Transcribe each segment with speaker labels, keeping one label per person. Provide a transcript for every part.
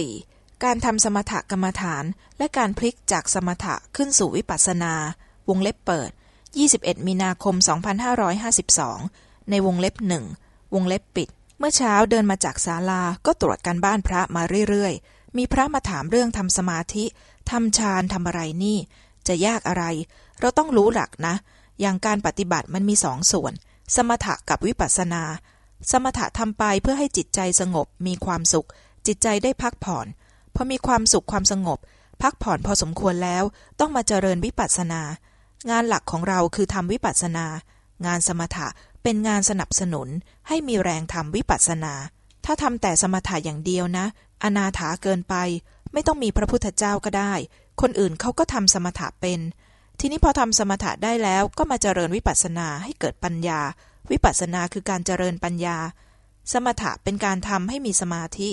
Speaker 1: 34. การทำสมถกรรมฐาน และการพลิกจากสมถะขึ้นสู่วิปัสสนา วงเล็บเปิด 21 มีนาคม 2552 ในวงเล็บหนึ่งวงเล็บปิด เมื่อเช้าเดินมาจากศาลาก็ตรวจการบ้านพระมาเรื่อยๆ มีพระมาถามเรื่องทำสมาธิทำฌานทำอะไรนี่ จะยากอะไร เราต้องรู้หลักนะ อย่างการปฏิบัติมันมีสองส่วน สมถะกับวิปัสสนา สมถะทำไปเพื่อให้จิตใจสงบมีความสุข จิตใจได้พักผ่อนพอมีความสุขความสงบ พักผ่อนพอสมควรแล้ว ต้องมาเจริญวิปัสสนา งานหลักของเราคือทำวิปัสสนา งานสมถะเป็นงานสนับสนุนให้มีแรงทำวิปัสสนา ถ้าทำแต่สมถะอย่างเดียวนะ อนาถาเกินไป ไม่ต้องมีพระพุทธเจ้าก็ได้ คนอื่นเขาก็ทำสมถะเป็น ทีนี้พอทำสมถะได้แล้วก็มาเจริญวิปัสสนาให้เกิดปัญญา วิปัสสนาคือการเจริญปัญญา สมถะเป็นการทำให้มีสมาธิ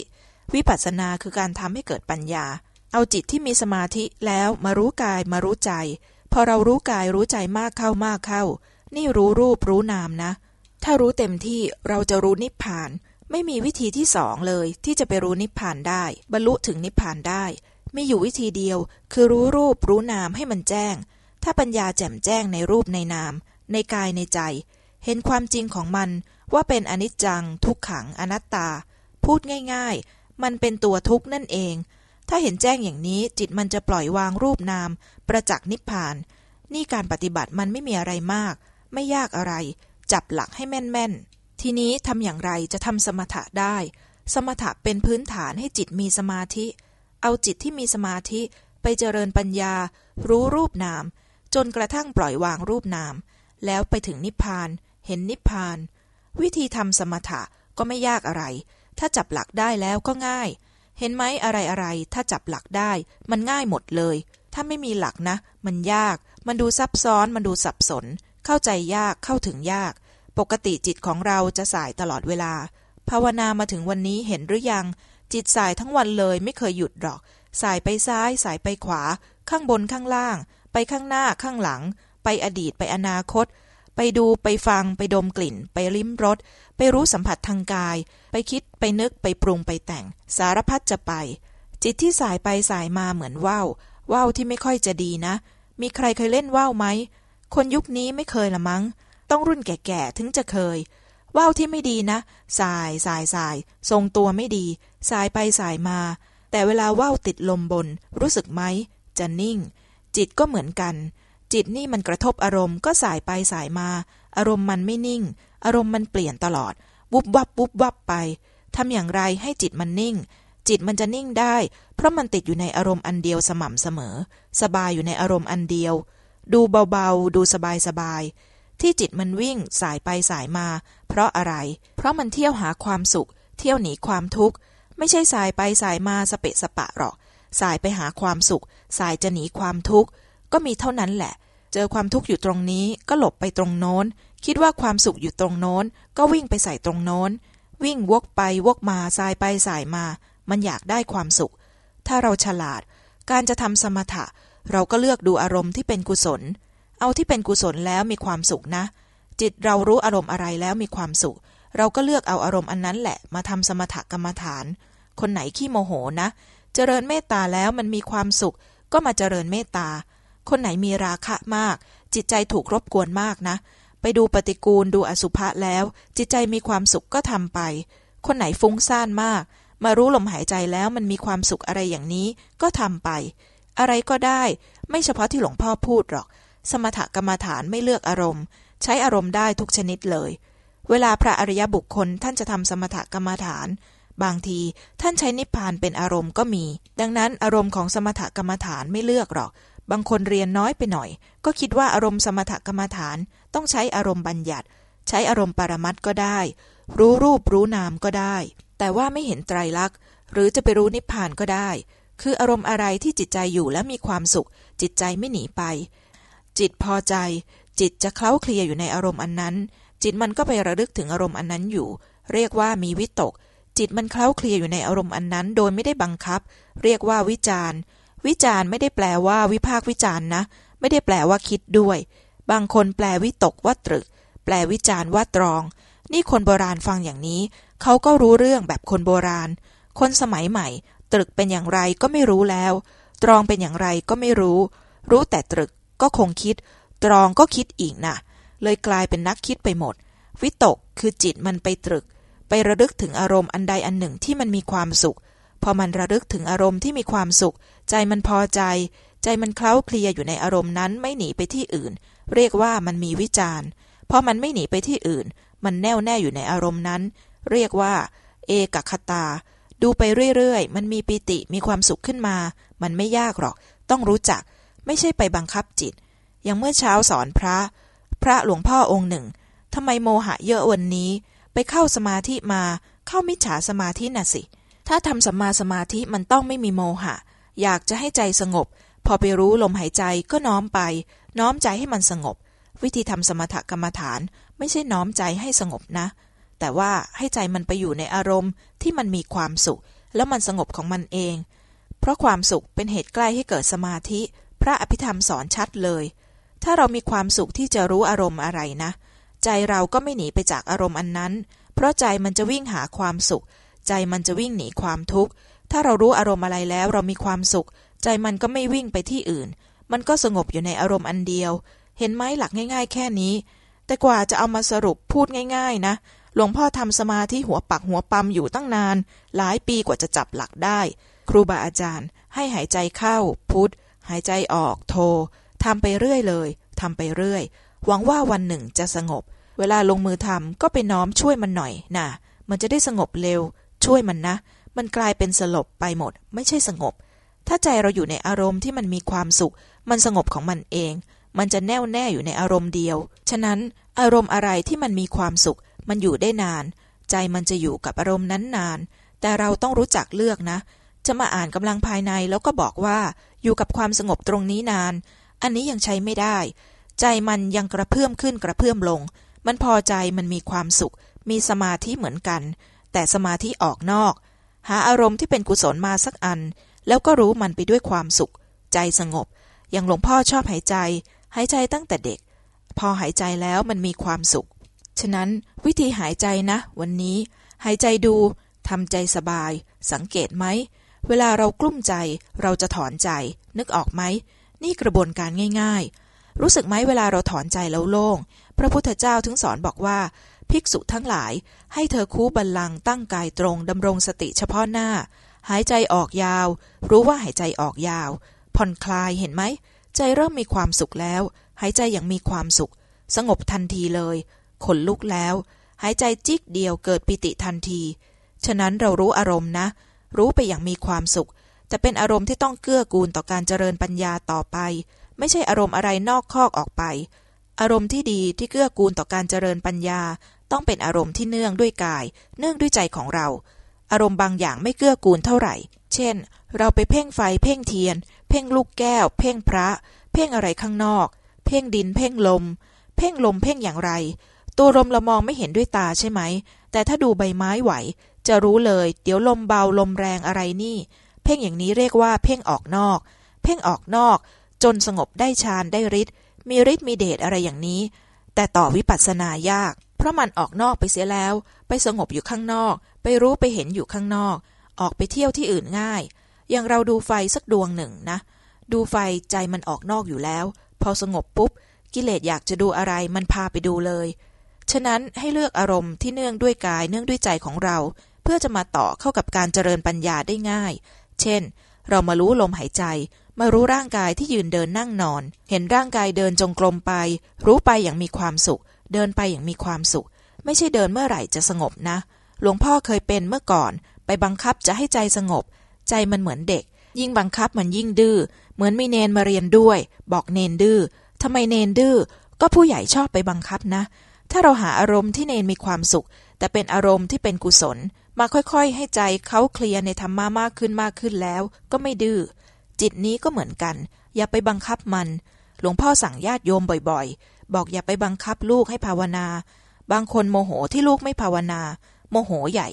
Speaker 1: วิปัสสนาคือการทำให้เกิดปัญญา เอาจิตที่มีสมาธิแล้วมารู้กายมารู้ใจ พอเรารู้กายรู้ใจมากเข้ามากเข้า นี่รู้รูปรู้นามนะ ถ้ารู้เต็มที่เราจะรู้นิพพาน ไม่มีวิธีที่สองเลย ที่จะไปรู้นิพพานได้ บรรลุถึงนิพพานได้มีอยู่วิธีเดียว คือรู้รูปรู้นามให้มันแจ้ง ถ้าปัญญาแจ่มแจ้งในรูปในนาม ในกายในใจ เห็นความจริงของมันว่าเป็นอนิจจัง ทุกขังอนัตตา พูดง่ายๆ มันเป็นตัวทุกข์นั่นเอง ถ้าเห็นแจ้งอย่างนี้จิตมันจะปล่อยวางรูปนาม ประจักษ์นิพพาน นี่การปฏิบัติมันไม่มีอะไรมาก ไม่ยากอะไร จับหลักให้แม่นๆ ทีนี้ทำอย่างไรจะทำสมถะได้ สมถะเป็นพื้นฐานให้จิตมีสมาธิ เอาจิตที่มีสมาธิไปเจริญปัญญา รู้รูปนาม จนกระทั่งปล่อยวางรูปนาม แล้วไปถึงนิพพาน เห็นนิพพาน วิธีทำสมถะก็ไม่ยากอะไร ถ้าจับหลักได้แล้วก็ง่าย เห็นไหมอะไรอะไรถ้าจับหลักได้ มันง่ายหมดเลย ถ้าไม่มีหลักนะ มันยาก มันดูซับซ้อน มันดูสับสน เข้าใจยากเข้าถึงยาก ปกติจิตของเราจะสายตลอดเวลา ภาวนามาถึงวันนี้เห็นหรือยัง จิตสายทั้งวันเลยไม่เคยหยุดหรอก สายไปซ้าย สายไปขวา ข้างบนข้างล่าง ไปข้างหน้าข้างหลัง ไปอดีตไปอนาคต ไปดูไปฟังไปดมกลิ่น ไปลิ้มรสไปรู้สัมผัสทางกาย ไปคิดไปนึกไปปรุงไปแต่ง สารพัดจะไป จิตที่สายไปสายมาเหมือนว่าวว่าวที่ไม่ค่อยจะดีนะ มีใครเคยเล่นว่าวไหม คนยุคนี้ไม่เคยละมั้ง ต้องรุ่นแก่ๆถึงจะเคยว่าวที่ไม่ดีนะ สายสายสาย ทรงตัวไม่ดี สายไปสายมา แต่เวลาว่าวติดลมบน รู้สึกไหม จะนิ่ง จิตก็เหมือนกัน จิตนี่มันกระทบอารมณ์ก็สายไปสายมา อารมณ์มันไม่นิ่ง อารมณ์มันเปลี่ยนตลอด วุบวับวุบวับไปทำอย่างไรให้จิตมันนิ่ง จิตมันจะนิ่งได้ เพราะมันติดอยู่ในอารมณ์อันเดียวสม่ำเสมอ สบายอยู่ในอารมณ์อันเดียว ดูเบาๆ ดูสบายๆที่จิตมันวิ่งสายไปสายมา เพราะอะไร เพราะมันเที่ยวหาความสุข เที่ยวหนีความทุกข์ ไม่ใช่สายไปสายมาสเปะสปะหรอก สายไปหาความสุข สายจะหนีความทุกข์ ก็มีเท่านั้นแหละ เจอความทุกข์อยู่ตรงนี้ก็หลบไปตรงโน้น คิดว่าความสุขอยู่ตรงโน้น ก็วิ่งไปใส่ตรงโน้น วิ่งวกไปวกมาสายไปสายมา มันอยากได้ความสุข ถ้าเราฉลาด การจะทำสมถะ เราก็เลือกดูอารมณ์ที่เป็นกุศล เอาที่เป็นกุศลแล้วมีความสุขนะ จิตเรารู้อารมณ์อะไรแล้วมีความสุข เราก็เลือกเอาอารมณ์อันนั้นแหละมาทำสมถกรรมฐาน คนไหนขี้โมโหนะ เจริญเมตตาแล้วมันมีความสุข ก็มาเจริญเมตตา คนไหนมีราคะมาก จิตใจถูกรบกวนมากนะ ไปดูปฏิกูลดูอสุภะแล้ว จิตใจมีความสุขก็ทำไป คนไหนฟุ้งซ่านมาก มารู้ลมหายใจแล้วมันมีความสุขอะไรอย่างนี้ก็ทำไป อะไรก็ได้ ไม่เฉพาะที่หลวงพ่อพูดหรอก สมถกรรมฐานไม่เลือกอารมณ์ ใช้อารมณ์ได้ทุกชนิดเลย เวลาพระอริยบุคคลท่านจะทำสมถกรรมฐานบางทีท่านใช้นิพพานเป็นอารมณ์ก็มี ดังนั้นอารมณ์ของสมถกรรมฐานไม่เลือกหรอก บางคนเรียนน้อยไปหน่อย ก็คิดว่าอารมณ์สมถกรรมฐาน ต้องใช้อารมณ์บัญญัติ ใช้อารมณ์ปรมัตก็ได้ รู้รูปรู้นามก็ได้ แต่ว่าไม่เห็นไตรลักษณ์ หรือจะไปรู้นิพพานก็ได้ คืออารมณ์อะไรที่จิตใจอยู่และมีความสุข จิตใจไม่หนีไป จิตพอใจ จิตจะเคล้าเคลียอยู่ในอารมณ์อันนั้น จิตมันก็ไประลึกถึงอารมณ์อันนั้นอยู่ เรียกว่ามีวิตก จิตมันเคล้าเคลียอยู่ในอารมณ์อันนั้น โดยไม่ได้บังคับ เรียกว่าวิจารณ์ วิจารณ์ไม่ได้แปลว่าวิพากวิจารณ์นะ ไม่ได้แปลว่าคิดด้วย บางคนแปลวิตกว่าตรึก แปลวิจารณ์ว่าตรอง นี่คนโบราณฟังอย่างนี้ เขาก็รู้เรื่องแบบคนโบราณ คนสมัยใหม่ ตรึกเป็นอย่างไรก็ไม่รู้แล้ว ตรองเป็นอย่างไรก็ไม่รู้ รู้แต่ตรึกก็คงคิด ตรองก็คิดอีกนะ่ะ เลยกลายเป็นนักคิดไปหมด วิตกคือจิตมันไปตรึก ไประลึกถึงอารมณ์อันใดอันหนึ่งที่มันมีความสุข พอมันระลึกถึงอารมณ์ที่มีความสุข ใจมันพอใจ ใจมันเคล้าเคลียอยู่ในอารมณ์นั้นไม่หนีไปที่อื่น เรียกว่ามันมีวิจารณ์พอมันไม่หนีไปที่อื่น มันแน่วแน่อยู่ในอารมณ์นั้น เรียกว่า เอกคตา ดูไปเรื่อยๆ มันมีปิติมีความสุขขึ้นมา มันไม่ยากหรอก ต้องรู้จัก ไม่ใช่ไปบังคับจิต อย่างเมื่อเช้าสอนพระ พระหลวงพ่อองค์หนึ่งทำไมโมหะเยอะวันนี้ ไปเข้าสมาธิมา เข้ามิจฉาสมาธิน่ะสิ ถ้าทำสัมมาสมาธิมันต้องไม่มีโมหะ อยากจะให้ใจสงบ พอไปรู้ลมหายใจก็น้อมไป น้อมใจให้มันสงบ วิธีทำสมถกรรมฐาน ไม่ใช่น้อมใจให้สงบนะ แต่ว่าให้ใจมันไปอยู่ในอารมณ์ที่มันมีความสุข แล้วมันสงบของมันเอง เพราะความสุขเป็นเหตุใกล้ให้เกิดสมาธิ พระอภิธรรมสอนชัดเลย ถ้าเรามีความสุขที่จะรู้อารมณ์อะไรนะ ใจเราก็ไม่หนีไปจากอารมณ์อันนั้น เพราะใจมันจะวิ่งหาความสุข ใจมันจะวิ่งหนีความทุกข์ ถ้าเรารู้อารมณ์อะไรแล้วเรามีความสุข ใจมันก็ไม่วิ่งไปที่อื่น มันก็สงบอยู่ในอารมณ์อันเดียว เห็นไหมหลักง่าย ๆ แค่นี้ แต่กว่าจะเอามาสรุปพูดง่าย ๆ นะหลวงพ่อทำสมาธิหัวปักหัวปั๊มอยู่ตั้งนาน หลายปีกว่าจะจับหลักได้ ครูบาอาจารย์ ให้หายใจเข้า พุทธหายใจออกโททำไปเรื่อยเลยทำไปเรื่อย หวังว่าวันหนึ่งจะสงบ เวลาลงมือทำก็ไปน้อมช่วยมันหน่อยนะมันจะได้สงบเร็ว ช่วยมันนะ มันกลายเป็นสลบไปหมด ไม่ใช่สงบ ถ้าใจเราอยู่ในอารมณ์ที่มันมีความสุข มันสงบของมันเอง มันจะแน่วแน่อยู่ในอารมณ์เดียว ฉะนั้นอารมณ์อะไรที่มันมีความสุข มันอยู่ได้นาน ใจมันจะอยู่กับอารมณ์นั้นนาน แต่เราต้องรู้จักเลือกนะ จะมาอ่านกำลังภายในแล้วก็บอกว่า อยู่กับความสงบตรงนี้นาน อันนี้ยังใช้ไม่ได้ ใจมันยังกระเพื่อมขึ้นกระเพื่อมลง มันพอใจมันมีความสุข มีสมาธิเหมือนกัน แต่สมาธิออกนอก หาอารมณ์ที่เป็นกุศลมาสักอัน แล้วก็รู้มันไปด้วยความสุข ใจสงบ อย่างหลวงพ่อชอบหายใจ หายใจตั้งแต่เด็ก พอหายใจแล้วมันมีความสุข ฉะนั้นวิธีหายใจนะ วันนี้ หายใจดูทำใจสบาย สังเกตไหม เวลาเรากลุ้มใจเราจะถอนใจ นึกออกไหม นี่กระบวนการง่าย ๆ รู้สึกไหมเวลาเราถอนใจแล้วโล่ง พระพุทธเจ้าถึงสอนบอกว่า ภิกษุทั้งหลาย ให้เธอคูบัลลังก์ตั้งกายตรงดำรงสติเฉพาะหน้า หายใจออกยาว รู้ว่าหายใจออกยาว ผ่อนคลายเห็นไหม ใจเริ่มมีความสุขแล้ว หายใจอย่างมีความสุข สงบทันทีเลยขนลุกแล้ว หายใจจิกเดียวเกิดปิติทันที ฉะนั้นเรารู้อารมณ์นะ รู้ไปอย่างมีความสุข แต่เป็นอารมณ์ที่ต้องเกื้อกูลต่อการเจริญปัญญาต่อไป ไม่ใช่อารมณ์อะไรนอกคอกออกไป อารมณ์ที่ดีที่เกื้อกูลต่อการเจริญปัญญา ต้องเป็นอารมณ์ที่เนื่องด้วยกาย เนื่องด้วยใจของเรา อารมณ์บางอย่างไม่เกื้อกูลเท่าไหร่ เช่น เราไปเพ่งไฟ เพ่งเทียน เพ่งลูกแก้ว เพ่งพระ เพ่งอะไรข้างนอก เพ่งดิน เพ่งลม เพ่งลมเพ่งอย่างไร ตัวลมเรามองไม่เห็นด้วยตาใช่ไหม แต่ถ้าดูใบไม้ไหว จะรู้เลย เดี๋ยวลมเบาลมแรงอะไรนี่ เพ่งอย่างนี้เรียกว่าเพ่งออกนอก เพ่งออกนอก จนสงบได้ฌานได้ฤทธิ์มีฤทธิ์มีเดชอะไรอย่างนี้ แต่ต่อวิปัสสนายาก ราะมันออกนอกไปเสียแล้ว ไปสงบอยู่ข้างนอก ไปรู้ไปเห็นอยู่ข้างนอก ออกไปเที่ยวที่อื่นง่าย อย่างเราดูไฟสักดวงหนึ่งนะ ดูไฟใจมันออกนอกอยู่แล้ว พอสงบปุ๊บ กิเลสอยากจะดูอะไรมันพาไปดูเลย ฉะนั้นให้เลือกอารมณ์ที่เนื่องด้วยกายเนื่องด้วยใจของเรา เพื่อจะมาต่อเข้ากับการเจริญปัญญาได้ง่าย เช่น เรามารู้ลมหายใจ มารู้ร่างกายที่ยืนเดินนั่งนอน เห็นร่างกายเดินจงกรมไป รู้ไปอย่างมีความสุข เดินไปอย่างมีความสุข ไม่ใช่เดินเมื่อไหร่จะสงบนะ หลวงพ่อเคยเป็นเมื่อก่อน ไปบังคับจะให้ใจสงบ ใจมันเหมือนเด็ก ยิ่งบังคับมันยิ่งดื้อเหมือนมีเนนมาเรียนด้วย บอกเนนดื้อทำไมเนนดื้อก็ผู้ใหญ่ชอบไปบังคับนะ ถ้าเราหาอารมณ์ที่เนนมีความสุข แต่เป็นอารมณ์ที่เป็นกุศล มาค่อยๆ ให้ใจเขาเคลียร์ในธรรมะมากขึ้นมากขึ้นแล้ว ก็ไม่ดื้อจิตนี้ก็เหมือนกัน อย่าไปบังคับมัน หลวงพ่อสั่งญาติโยมบ่อยๆ บอกอย่าไปบังคับลูกให้ภาวนา บางคนโมโหที่ลูกไม่ภาวนา โมโหใหญ่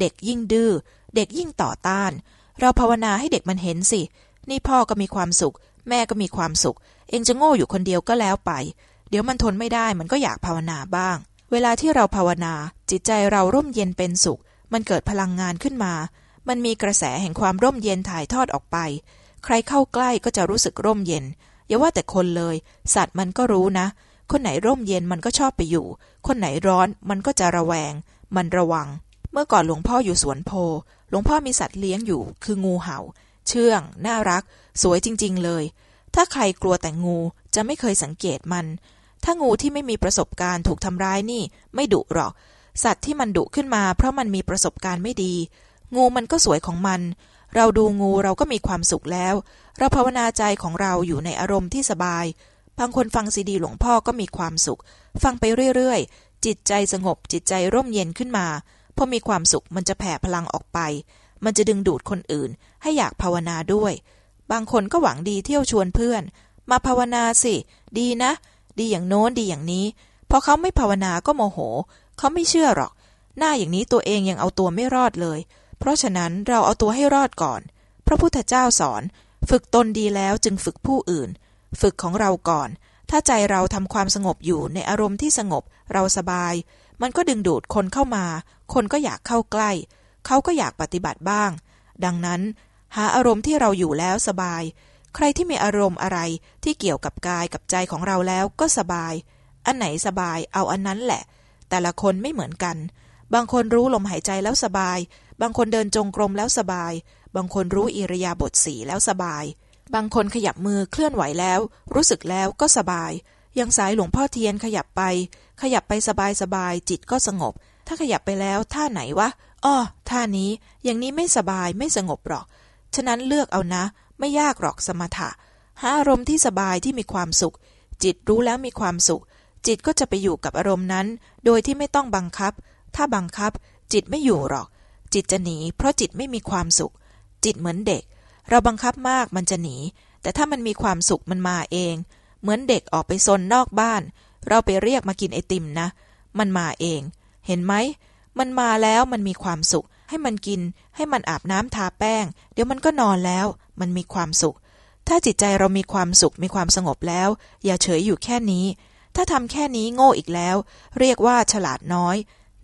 Speaker 1: เด็กยิ่งดื้อ เด็กยิ่งต่อต้าน เราภาวนาให้เด็กมันเห็นสิ นี่พ่อก็มีความสุข แม่ก็มีความสุข เองจะโง่อยู่คนเดียวก็แล้วไป เดี๋ยวมันทนไม่ได้มันก็อยากภาวนาบ้าง เวลาที่เราภาวนา จิตใจเราร่มเย็นเป็นสุข มันเกิดพลังงานขึ้นมา มันมีกระแสแห่งความร่มเย็นถ่ายทอดออกไป ใครเข้าใกล้ก็จะรู้สึกร่มเย็นอย่าว่าแต่คนเลย สัตว์มันก็รู้นะ คนไหนร่มเย็นมันก็ชอบไปอยู่ คนไหนร้อนมันก็จะระแวง มันระวัง เมื่อก่อนหลวงพ่ออยู่สวนโพ หลวงพ่อมีสัตว์เลี้ยงอยู่ คืองูเห่า เชื่อง น่ารัก สวยจริง ๆ เลย ถ้าใครกลัวแต่งูจะไม่เคยสังเกตมัน ถ้างูที่ไม่มีประสบการณ์ถูกทำร้ายนี่ ไม่ดุหรอก สัตว์ที่มันดุขึ้นมาเพราะมันมีประสบการณ์ไม่ดี งูมันก็สวยของมัน เราดูงูเราก็มีความสุขแล้ว เราภาวนาใจของเราอยู่ในอารมณ์ที่สบาย บางคนฟังซีดีหลวงพ่อก็มีความสุข ฟังไปเรื่อยๆ จิตใจสงบ จิตใจร่มเย็นขึ้นมา พอมีความสุขมันจะแผ่พลังออกไป มันจะดึงดูดคนอื่น ให้อยากภาวนาด้วย บางคนก็หวังดีเที่ยวชวนเพื่อน มาภาวนาสิ ดีนะ ดีอย่างโน้นดีอย่างนี้ พอเขาไม่ภาวนาก็โมโห เขาไม่เชื่อหรอก หน้าอย่างนี้ตัวเองยังเอาตัวไม่รอดเลย เพราะฉะนั้นเราเอาตัวให้รอดก่อน พระพุทธเจ้าสอน ฝึกตนดีแล้วจึงฝึกผู้อื่น ฝึกของเราก่อน ถ้าใจเราทำความสงบอยู่ในอารมณ์ที่สงบ เราสบาย มันก็ดึงดูดคนเข้ามา คนก็อยากเข้าใกล้ เขาก็อยากปฏิบัติบ้าง ดังนั้น หาอารมณ์ที่เราอยู่แล้วสบาย ใครที่มีอารมณ์อะไรที่เกี่ยวกับกายกับใจของเราแล้วก็สบาย อันไหนสบายเอาอันนั้นแหละ แต่ละคนไม่เหมือนกัน บางคนรู้ลมหายใจแล้วสบาย บางคนเดินจงกรมแล้วสบาย บางคนรู้อิริยาบถสีแล้วสบาย บางคนขยับมือเคลื่อนไหวแล้ว รู้สึกแล้วก็สบายย่างสายหลวงพ่อเทียนขยับไป ขยับไปสบายสบายจิตก็สงบ ถ้าขยับไปแล้วท่าไหนวะอ้อท่านี้อย่างนี้ไม่สบายไม่สงบหรอก ฉะนั้นเลือกเอานะ ไม่ยากหรอกสมถะหาอารมณ์ที่สบายที่มีความสุข จิตรู้แล้วมีความสุข จิตก็จะไปอยู่กับอารมณ์นั้น โดยที่ไม่ต้องบังคับ ถ้าบังคับ จิตไม่อยู่หรอก จิตจะหนีเพราะจิตไม่มีความสุข จิตเหมือนเด็ก เราบังคับมากมันจะหนี แต่ถ้ามันมีความสุขมันมาเอง เหมือนเด็กออกไปซนนอกบ้าน เราไปเรียกมากินไอติมนะ มันมาเอง เห็นไหม มันมาแล้วมันมีความสุข ให้มันกิน ให้มันอาบน้ำทาแป้ง เดี๋ยวมันก็นอนแล้ว มันมีความสุข ถ้าจิตใจเรามีความสุขมีความสงบแล้ว อย่าเฉยอยู่แค่นี้ ถ้าทำแค่นี้โง่อีกแล้ว เรียกว่าฉลาดน้อย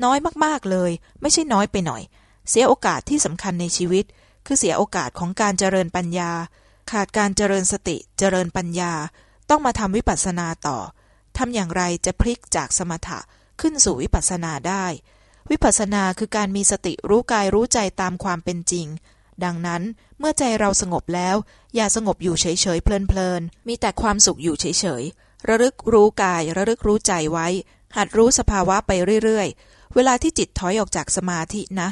Speaker 1: น้อยมากๆเลย ไม่ใช่น้อยไปหน่อย เสียโอกาสที่สำคัญในชีวิต คือเสียโอกาสของการเจริญปัญญา ขาดการเจริญสติเจริญปัญญา ต้องมาทำวิปัสสนาต่อทำอย่างไรจะพลิกจากสมถะขึ้นสู่วิปัสสนาได้ วิปัสสนาคือการมีสติรู้กายรู้ใจตามความเป็นจริง ดังนั้นเมื่อใจเราสงบแล้ว อย่าสงบอยู่เฉยๆเพลินๆมีแต่ความสุขอยู่เฉยๆระลึกรู้กายระลึกรู้ใจไว้ หัดรู้สภาวะไปเรื่อยๆ เวลาที่จิตถอยออกจากสมาธินะ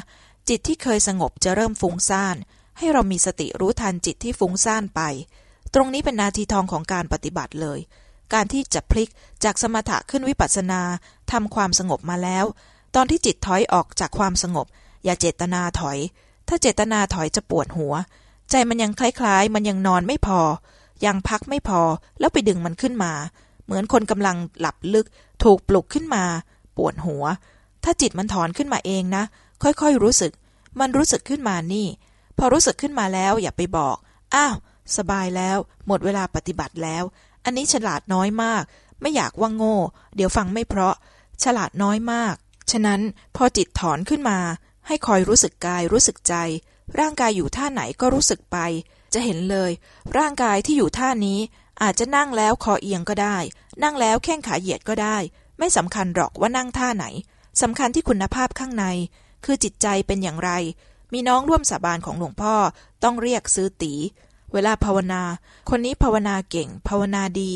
Speaker 1: จิตที่เคยสงบจะเริ่มฟุ้งซ่าน ให้เรามีสติรู้ทันจิตที่ฟุ้งซ่านไป ตรงนี้เป็นนาทีทองของการปฏิบัติเลย การที่จะพลิกจากสมถะขึ้นวิปัสสนาทำความสงบมาแล้ว ตอนที่จิตถอยออกจากความสงบ อย่าเจตนาถอย ถ้าเจตนาถอยจะปวดหัว ใจมันยังคล้ายๆ มันยังนอนไม่พอ ยังพักไม่พอแล้วไปดึงมันขึ้นมา เหมือนคนกำลังหลับลึก ถูกปลุกขึ้นมา ปวดหัว ถ้าจิตมันถอนขึ้นมาเองนะ ค่อยๆรู้สึก มันรู้สึกขึ้นมานี่ พอรู้สึกขึ้นมาแล้วอย่าไปบอก อ้าว สบายแล้ว หมดเวลาปฏิบัติแล้ว อันนี้ฉลาดน้อยมาก ไม่อยากว่าโง่ เดี๋ยวฟังไม่เพราะ ฉลาดน้อยมาก ฉะนั้นพอจิตถอนขึ้นมา ให้คอยรู้สึกกายรู้สึกใจ ร่างกายอยู่ท่าไหนก็รู้สึกไป จะเห็นเลย ร่างกายที่อยู่ท่านี้ อาจจะนั่งแล้วคอเอียงก็ได้ นั่งแล้วแข้งขาเหยียดก็ได้ ไม่สำคัญหรอกว่านั่งท่าไหนสำคัญที่คุณภาพข้างใน คือจิตใจเป็นอย่างไร มีน้องร่วมสาบานของหลวงพ่อต้องเรียกซื้อตี เวลาภาวนา คนนี้ภาวนาเก่ง ภาวนาดี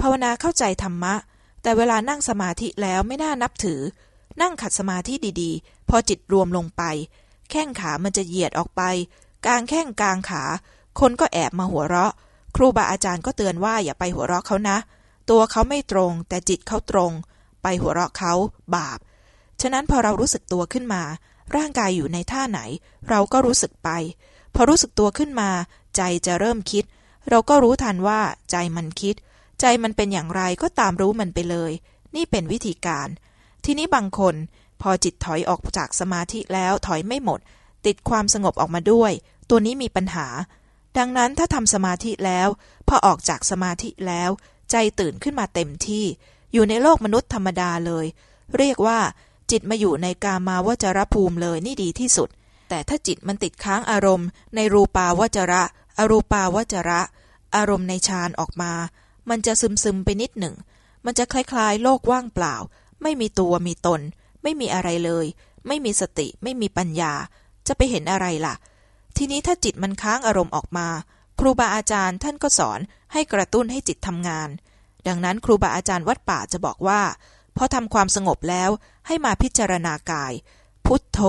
Speaker 1: ภาวนาเข้าใจธรรมะ แต่เวลานั่งสมาธิแล้วไม่น่านับถือ นั่งขัดสมาธิดีๆ พอจิตรวมลงไป แข้งขามันจะเหยียดออกไป กลางแข้งกลางขา คนก็แอบมาหัวเราะ ครูบาอาจารย์ก็เตือนว่าอย่าไปหัวเราะเขานะ ตัวเขาไม่ตรงแต่จิตเขาตรง ไปหัวเราะเขาบาปฉะนั้นพอเรารู้สึกตัวขึ้นมา ร่างกายอยู่ในท่าไหน เราก็รู้สึกไป พอรู้สึกตัวขึ้นมา ใจจะเริ่มคิด เราก็รู้ทันว่า ใจมันคิด ใจมันเป็นอย่างไรก็ตามรู้มันไปเลย นี่เป็นวิธีการ ทีนี้บางคน พอจิตถอยออกจากสมาธิแล้วถอยไม่หมด ติดความสงบออกมาด้วย ตัวนี้มีปัญหา ดังนั้นถ้าทำสมาธิแล้ว พอออกจากสมาธิแล้ว ใจตื่นขึ้นมาเต็มที่ อยู่ในโลกมนุษย์ธรรมดาเลย เรียกว่า จิตมาอยู่ในกามาวจรภูมิเลยนี่ดีที่สุด แต่ถ้าจิตมันติดค้างอารมณ์ ในรูปาวจระ อรูปาวจระ อารมณ์ในฌานออกมา มันจะซึมซึมไปนิดหนึ่ง มันจะคล้ายๆ โลกว่างเปล่า ไม่มีตัวมีตน ไม่มีอะไรเลย ไม่มีสติ ไม่มีปัญญา จะไปเห็นอะไรล่ะ ทีนี้ถ้าจิตมันค้างอารมณ์ออกมา ครูบาอาจารย์ท่านก็สอนให้กระตุ้นให้จิตทำงาน ดังนั้นครูบาอาจารย์วัดป่าจะบอกว่า พอทำความสงบแล้วให้มาพิจารณากาย พุทโธ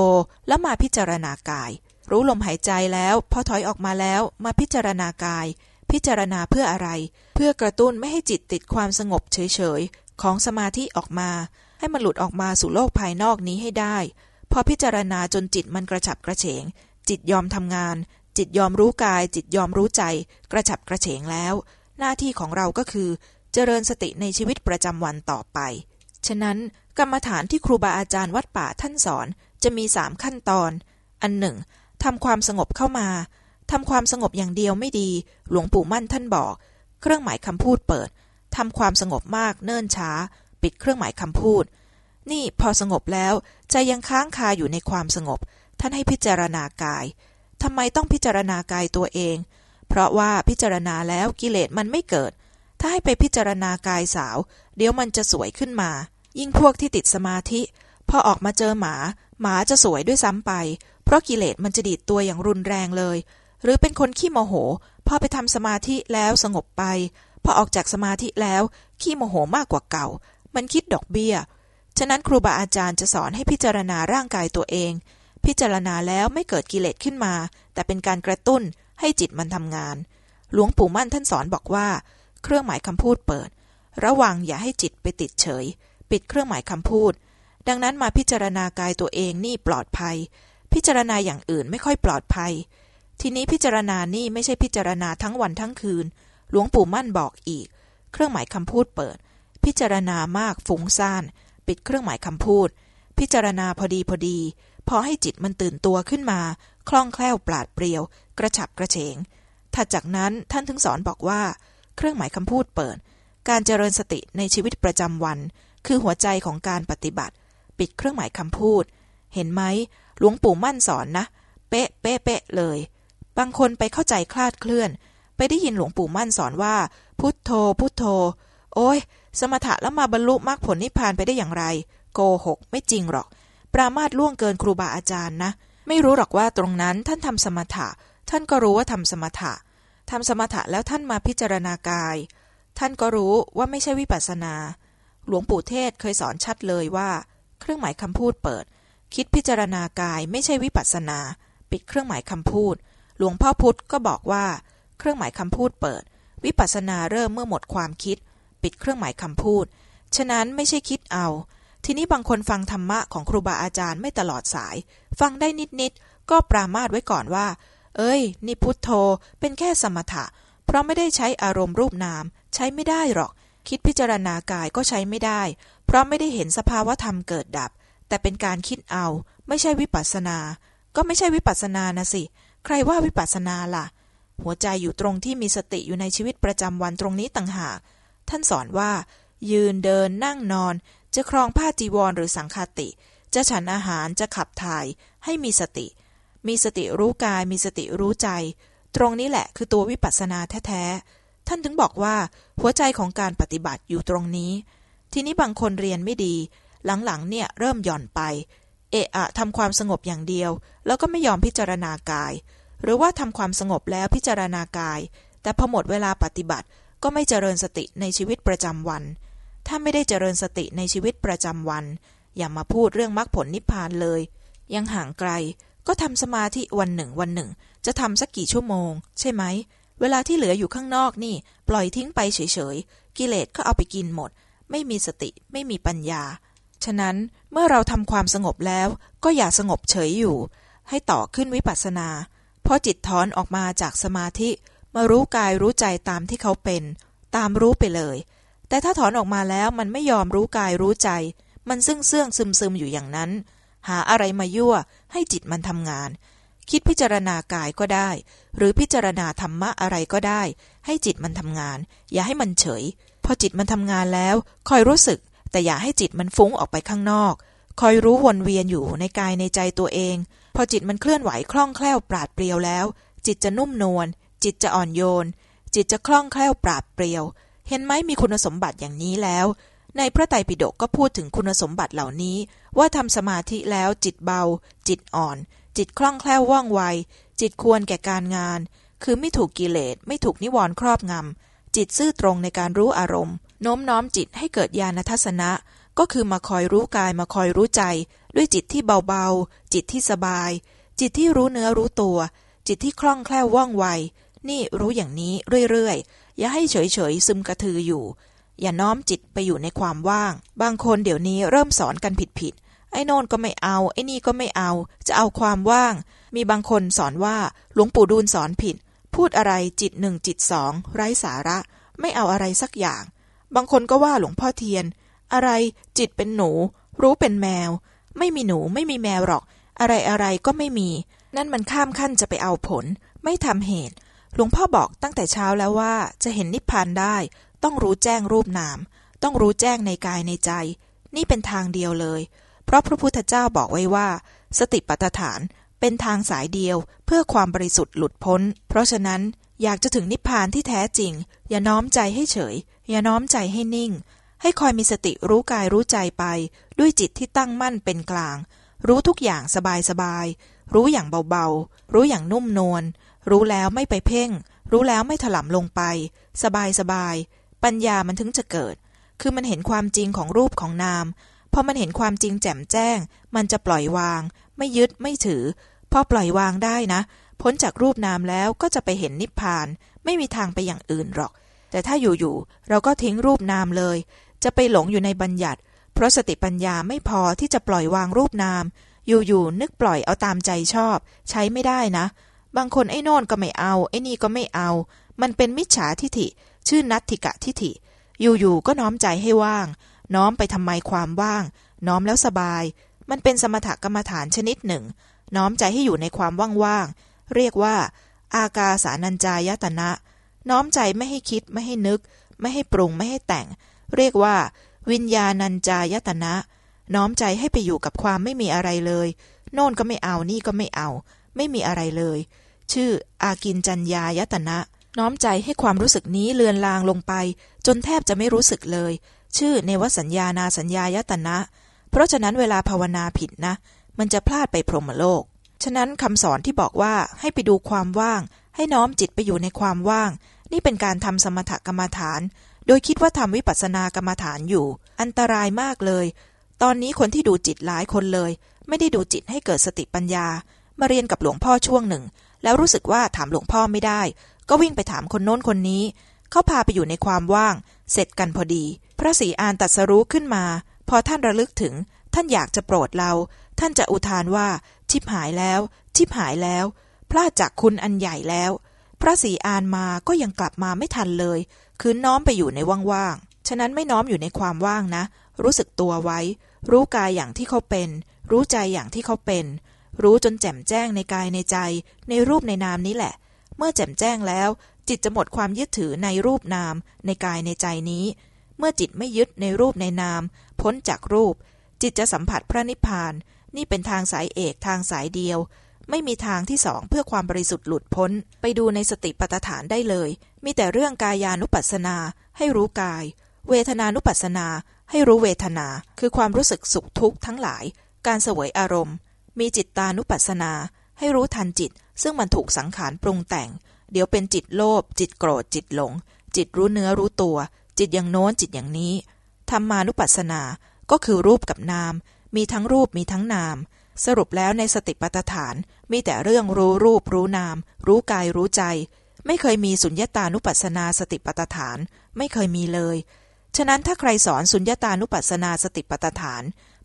Speaker 1: แล้วมาพิจารณากาย รู้ลมหายใจแล้วพอถอยออกมาแล้วมาพิจารณากาย พิจารณาเพื่ออะไร เพื่อกระตุ้นไม่ให้จิตติดความสงบเฉยๆ ของสมาธิออกมา ให้มันหลุดออกมาสู่โลกภายนอกนี้ให้ได้ พอพิจารณาจนจิตมันกระฉับกระเฉง จิตยอมทำงาน จิตยอมรู้กาย จิตยอมรู้ใจ กระฉับกระเฉงแล้ว หน้าที่ของเราก็คือ เจริญสติในชีวิตประจำวันต่อไป ฉะนั้นกรรมฐานที่ครูบาอาจารย์วัดป่าท่านสอนจะมีสามขั้นตอน อันหนึ่งทำความสงบเข้ามาทำความสงบอย่างเดียวไม่ดี หลวงปู่มั่นท่านบอก เครื่องหมายคำพูดเปิดทำความสงบมากเนิ่นช้า ปิดเครื่องหมายคำพูด นี่พอสงบแล้วใจยังค้างคาอยู่ในความสงบ ท่านให้พิจารณากายทำไมต้องพิจารณากายตัวเอง เพราะว่าพิจารณาแล้วกิเลสมันไม่เกิด ถ้าให้ไปพิจารณากายสาว เดี๋ยวมันจะสวยขึ้นมา ยิ่งพวกที่ติดสมาธิพอออกมาเจอหมา หมาจะสวยด้วยซ้ำไป เพราะกิเลสมันจะดีดตัวอย่างรุนแรงเลย หรือเป็นคนขี้โมโห พอไปทำสมาธิแล้วสงบไป พอออกจากสมาธิแล้ว ขี้โมโหมากกว่าเก่า มันคิดดอกเบี้ย ฉะนั้นครูบาอาจารย์จะสอนให้พิจารณาร่างกายตัวเอง พิจารณาแล้วไม่เกิดกิเลสขึ้นมา แต่เป็นการกระตุ้นให้จิตมันทำงาน หลวงปู่มั่นท่านสอนบอกว่า เครื่องหมายคำพูดเปิด ระวังอย่าให้จิตไปติดเฉย ปิดเครื่องหมายคำพูด ดังนั้นมาพิจารณากายตัวเองนี่ปลอดภัย พิจารณาอย่างอื่นไม่ค่อยปลอดภัย ทีนี้พิจารณานี่ไม่ใช่พิจารณาทั้งวันทั้งคืน หลวงปู่มั่นบอกอีก เครื่องหมายคำพูดเปิด พิจารณามากฟุ้งซ่าน ปิดเครื่องหมายคำพูด พิจารณาพอดีพอดี พอให้จิตมันตื่นตัวขึ้นมา คล่องแคล่วปราดเปรียว กระฉับกระเฉงถัดจากนั้นท่านถึงสอนบอกว่า เครื่องหมายคำพูดเปิด การเจริญสติในชีวิตประจำวัน คือหัวใจของการปฏิบัติ ปิดเครื่องหมายคำพูด เห็นไหมหลวงปู่มั่นสอนนะ เป๊ะเป๊ะเป๊ะเลย บางคนไปเข้าใจคลาดเคลื่อน ไปได้ยินหลวงปู่มั่นสอนว่า พุทโธ พุทโธ โอ้ยสมถะแล้วมาบรรลุมรรคผลนิพพานไปได้อย่างไร โกหกไม่จริงหรอก ปรามาทล่วงเกินครูบาอาจารย์นะ ไม่รู้หรอกว่าตรงนั้นท่านทำสมถะ ท่านก็รู้ว่าทำสมถะทำสมถะแล้วท่านมาพิจารณากาย ท่านก็รู้ว่าไม่ใช่วิปัสสนา หลวงปู่เทศเคยสอนชัดเลยว่า เครื่องหมายคำพูดเปิด คิดพิจารณากายไม่ใช่วิปัสนา ปิดเครื่องหมายคำพูด หลวงพ่อพุธก็บอกว่า เครื่องหมายคำพูดเปิด วิปัสนาเริ่มเมื่อหมดความคิด ปิดเครื่องหมายคำพูด ฉะนั้นไม่ใช่คิดเอา ทีนี้บางคนฟังธรรมะของครูบาอาจารย์ไม่ตลอดสาย ฟังได้นิดๆก็ปรามาสไว้ก่อนว่า เอ้ย นี่พุทโธเป็นแค่สมถะ เพราะไม่ได้ใช้อารมณ์รูปนาม ใช้ไม่ได้หรอก คิดพิจารณากายก็ใช้ไม่ได้ เพราะไม่ได้เห็นสภาวะธรรมเกิดดับ แต่เป็นการคิดเอา ไม่ใช่วิปัสนา ก็ไม่ใช่วิปัสนานะสิ ใครว่าวิปัสนาล่ะ หัวใจอยู่ตรงที่มีสติอยู่ในชีวิตประจำวันตรงนี้ต่างหาก ท่านสอนว่า ยืนเดินนั่งนอน จะครองผ้าจีวรหรือสังคติ จะฉันอาหารจะขับถ่าย ให้มีสติ มีสติรู้กาย มีสติรู้ใจ ตรงนี้แหละคือตัววิปัสสนาแท้ ท่านถึงบอกว่า หัวใจของการปฏิบัติอยู่ตรงนี้ ทีนี้บางคนเรียนไม่ดี หลังๆ เนี่ยเริ่มหย่อนไป เอะอะทำความสงบอย่างเดียว แล้วก็ไม่ยอมพิจารณากาย หรือว่าทำความสงบแล้วพิจารณากาย แต่พอหมดเวลาปฏิบัติก็ไม่เจริญสติในชีวิตประจำวัน ถ้าไม่ได้เจริญสติในชีวิตประจำวัน อย่ามาพูดเรื่องมรรคผลนิพพานเลย ยังห่างไกล ก็ทำสมาธิวันหนึ่งวันหนึ่ง จะทำสักกี่ชั่วโมง ใช่ไหม เวลาที่เหลืออยู่ข้างนอกนี่ ปล่อยทิ้งไปเฉยๆ กิเลสก็เอาไปกินหมด ไม่มีสติไม่มีปัญญา ฉะนั้นเมื่อเราทำความสงบแล้ว ก็อย่าสงบเฉยอยู่ ให้ต่อขึ้นวิปัสสนาพอจิตถอนออกมาจากสมาธิ มารู้กายรู้ใจตามที่เขาเป็น ตามรู้ไปเลย แต่ถ้าถอนออกมาแล้วมันไม่ยอมรู้กายรู้ใจ มันซึ่งเสื่องซึมซึมอยู่อย่างนั้น หาอะไรมายั่วให้จิตมันทำงาน คิดพิจารณากายก็ได้ หรือพิจารณาธรรมะอะไรก็ได้ ให้จิตมันทำงาน อย่าให้มันเฉย พอจิตมันทำงานแล้ว คอยรู้สึก แต่อย่าให้จิตมันฟุ้งออกไปข้างนอก คอยรู้วนเวียนอยู่ในกายในใจตัวเอง พอจิตมันเคลื่อนไหวคล่องแคล่วปราดเปรียวแล้ว จิตจะนุ่มนวลจิตจะอ่อนโยน จิตจะคล่องแคล่วปราดเปรียว เห็นไหมมีคุณสมบัติอย่างนี้แล้ว ในพระไตรปิฎกก็พูดถึงคุณสมบัติเหล่านี้ ว่าทำสมาธิแล้วจิตเบา จิตอ่อน จิตคล่องแคล่วว่องไว จิตควรแก่การงาน คือไม่ถูกกิเลสไม่ถูกนิวรณ์ครอบงำจิตซื่อตรงในการรู้อารมณ์โน้มน้อมจิตให้เกิดญาณทัศนะ ก็คือมาคอยรู้กายมาคอยรู้ใจ ด้วยจิตที่เบาๆ จิตที่สบาย จิตที่รู้เนื้อรู้ตัว จิตที่คล่องแคล่วว่องไว นี่รู้อย่างนี้เรื่อยๆ อย่าให้เฉยๆซึมกระทืออยู่ อย่าน้อมจิตไปอยู่ในความว่าง บางคนเดี๋ยวนี้เริ่มสอนกันผิดๆ ไอ้โน่นก็ไม่เอา ไอ้นี่ก็ไม่เอา จะเอาความว่าง มีบางคนสอนว่าหลวงปู่ดูลสอนผิด พูดอะไรจิตหนึ่งจิตสองไร้สาระ ไม่เอาอะไรสักอย่าง บางคนก็ว่าหลวงพ่อเทียน อะไรจิตเป็นหนู รู้เป็นแมว ไม่มีหนูไม่มีแมวหรอก อะไรอะไรก็ไม่มี นั่นมันข้ามขั้นจะไปเอาผล ไม่ทำเหตุ หลวงพ่อบอกตั้งแต่เช้าแล้วว่าจะเห็นนิพพานได้ ต้องรู้แจ้งรูปนาม ต้องรู้แจ้งในกายในใจ นี่เป็นทางเดียวเลย เพราะพระพุทธเจ้าบอกไว้ว่า สติปัฏฐานเป็นทางสายเดียวเพื่อความบริสุทธิ์หลุดพ้น เพราะฉะนั้นอยากจะถึงนิพพานที่แท้จริง อย่าน้อมใจให้เฉย อย่าน้อมใจให้นิ่ง ให้คอยมีสติรู้กายรู้ใจไป ด้วยจิตที่ตั้งมั่นเป็นกลาง รู้ทุกอย่างสบายสบายรู้อย่างเบาๆ รู้อย่างนุ่มนวลรู้แล้วไม่ไปเพ่ง รู้แล้วไม่ถลำลงไป สบายสบายปัญญามันถึงจะเกิด คือมันเห็นความจริงของรูปของนาม พอมันเห็นความจริงแจ่มแจ้ง มันจะปล่อยวาง ไม่ยึดไม่ถือ พอปล่อยวางได้นะ พ้นจากรูปนามแล้วก็จะไปเห็นนิพพาน ไม่มีทางไปอย่างอื่นหรอก แต่ถ้าอยู่ๆเราก็ทิ้งรูปนามเลย จะไปหลงอยู่ในบัญญัติ เพราะสติปัญญาไม่พอที่จะปล่อยวางรูปนาม อยู่ๆนึกปล่อยเอาตามใจชอบ ใช้ไม่ได้นะ บางคนไอ้โน่นก็ไม่เอา ไอ้นี่ก็ไม่เอา มันเป็นมิจฉาทิฐิ ชื่อนัตถิกะทิฐิ อยู่ๆก็น้อมใจให้ว่าง น้อมไปทำไมความว่าง น้อมแล้วสบาย มันเป็นสมถกรรมฐานชนิดหนึ่ง น้อมใจให้อยู่ในความว่างๆ เรียกว่า อากาสานัญจายตนะ น้อมใจไม่ให้คิดไม่ให้นึก ไม่ให้ปรุงไม่ให้แต่ง เรียกว่า วิญญาณัญจายตนะ น้อมใจให้ไปอยู่กับความไม่มีอะไรเลย โน่นก็ไม่เอานี่ก็ไม่เอา ไม่มีอะไรเลย ชื่อ อากินจัญญายตนะน้อมใจให้ความรู้สึกนี้เลือนลางลงไป จนแทบจะไม่รู้สึกเลย ชื่อเนวสัญญานาสัญญายตนะ เพราะฉะนั้นเวลาภาวนาผิดนะ มันจะพลาดไปพรหมโลก ฉะนั้นคำสอนที่บอกว่าให้ไปดูความว่าง ให้น้อมจิตไปอยู่ในความว่าง นี่เป็นการทำสมถกรรมฐาน โดยคิดว่าทำวิปัสสนากรรมฐานอยู่ อันตรายมากเลย ตอนนี้คนที่ดูจิตหลายคนเลย ไม่ได้ดูจิตให้เกิดสติปัญญา มาเรียนกับหลวงพ่อช่วงหนึ่ง แล้วรู้สึกว่าถามหลวงพ่อไม่ได้ ก็วิ่งไปถามคนโน้นคนนี้เขาพาไปอยู่ในความว่าง เสร็จกันพอดี พระศรีอานตัดสรู้ขึ้นมา พอท่านระลึกถึง ท่านอยากจะโปรดเรา ท่านจะอุทานว่า ชิบหายแล้ว ชิบหายแล้ว พลาดจากคุณอันใหญ่แล้ว พระศรีอานมาก็ยังกลับมาไม่ทันเลย คือน้อมไปอยู่ในว่างๆ ฉะนั้นไม่น้อมอยู่ในความว่างนะ รู้สึกตัวไว้ รู้กายอย่างที่เขาเป็น รู้ใจอย่างที่เขาเป็น รู้จนแจ่มแจ้งในกายในใจ ในรูปในนามนี้แหละ เมื่อแจ่มแจ้งแล้ว จิตจะหมดความยึดถือในรูปนาม ในกายในใจนี้ เมื่อจิตไม่ยึดในรูปในนาม พ้นจากรูป จิตจะสัมผัสพระนิพพาน นี่เป็นทางสายเอกทางสายเดียว ไม่มีทางที่สองเพื่อความบริสุทธิ์หลุดพ้น ไปดูในสติปัฏฐานได้เลย มีแต่เรื่องกายานุปัสสนา ให้รู้กาย เวทนานุปัสสนา ให้รู้เวทนา คือความรู้สึกสุขทุกข์ทั้งหลาย การเสวยอารมณ์ มีจิตตานุปัสสนา ให้รู้ทันจิต ซึ่งมันถูกสังขารปรุงแต่ง เดี๋ยวเป็นจิตโลภจิตโกรธจิตหลง จิตรู้เนื้อรู้ตัว จิตอย่างโน้นจิตอย่างนี้ธรรมานุปัสสนาก็คือรูปกับนาม มีทั้งรูปมีทั้งนาม สรุปแล้วในสติปัฏฐาน มีแต่เรื่องรู้รูปรู้นาม รู้กายรู้ใจ ไม่เคยมีสุญญตานุปัสสนาสติปัฏฐาน ไม่เคยมีเลย ฉะนั้นถ้าใครสอนสุญญตานุปัสสนาสติปัฏฐาน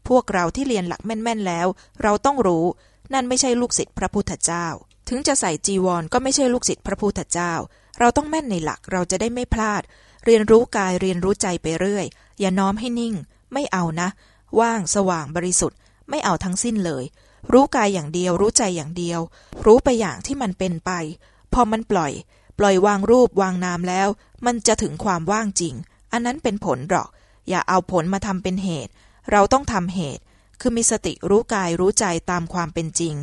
Speaker 1: พวกเราที่เรียนหลักแม่นๆแล้ว เราต้องรู้ นั่นไม่ใช่ลูกศิษย์พระพุทธเจ้า ถึงจะใส่จีวรก็ไม่ใช่ลูกศิษย์พระพุทธเจ้า เราต้องแม่นในหลักเราจะได้ไม่พลาด เรียนรู้กายเรียนรู้ใจไปเรื่อย อย่าน้อมให้นิ่ง ไม่เอานะ ว่างสว่างบริสุทธิ์ ไม่เอาทั้งสิ้นเลย รู้กายอย่างเดียว รู้ใจอย่างเดียว รู้ไปอย่างที่มันเป็นไป พอมันปล่อย ปล่อยวางรูปวางนามแล้ว มันจะถึงความว่างจริง อันนั้นเป็นผลหรอก อย่าเอาผลมาทำเป็นเหตุ เราต้องทำเหตุ คือมีสติรู้กายรู้ใจตามความเป็นจริง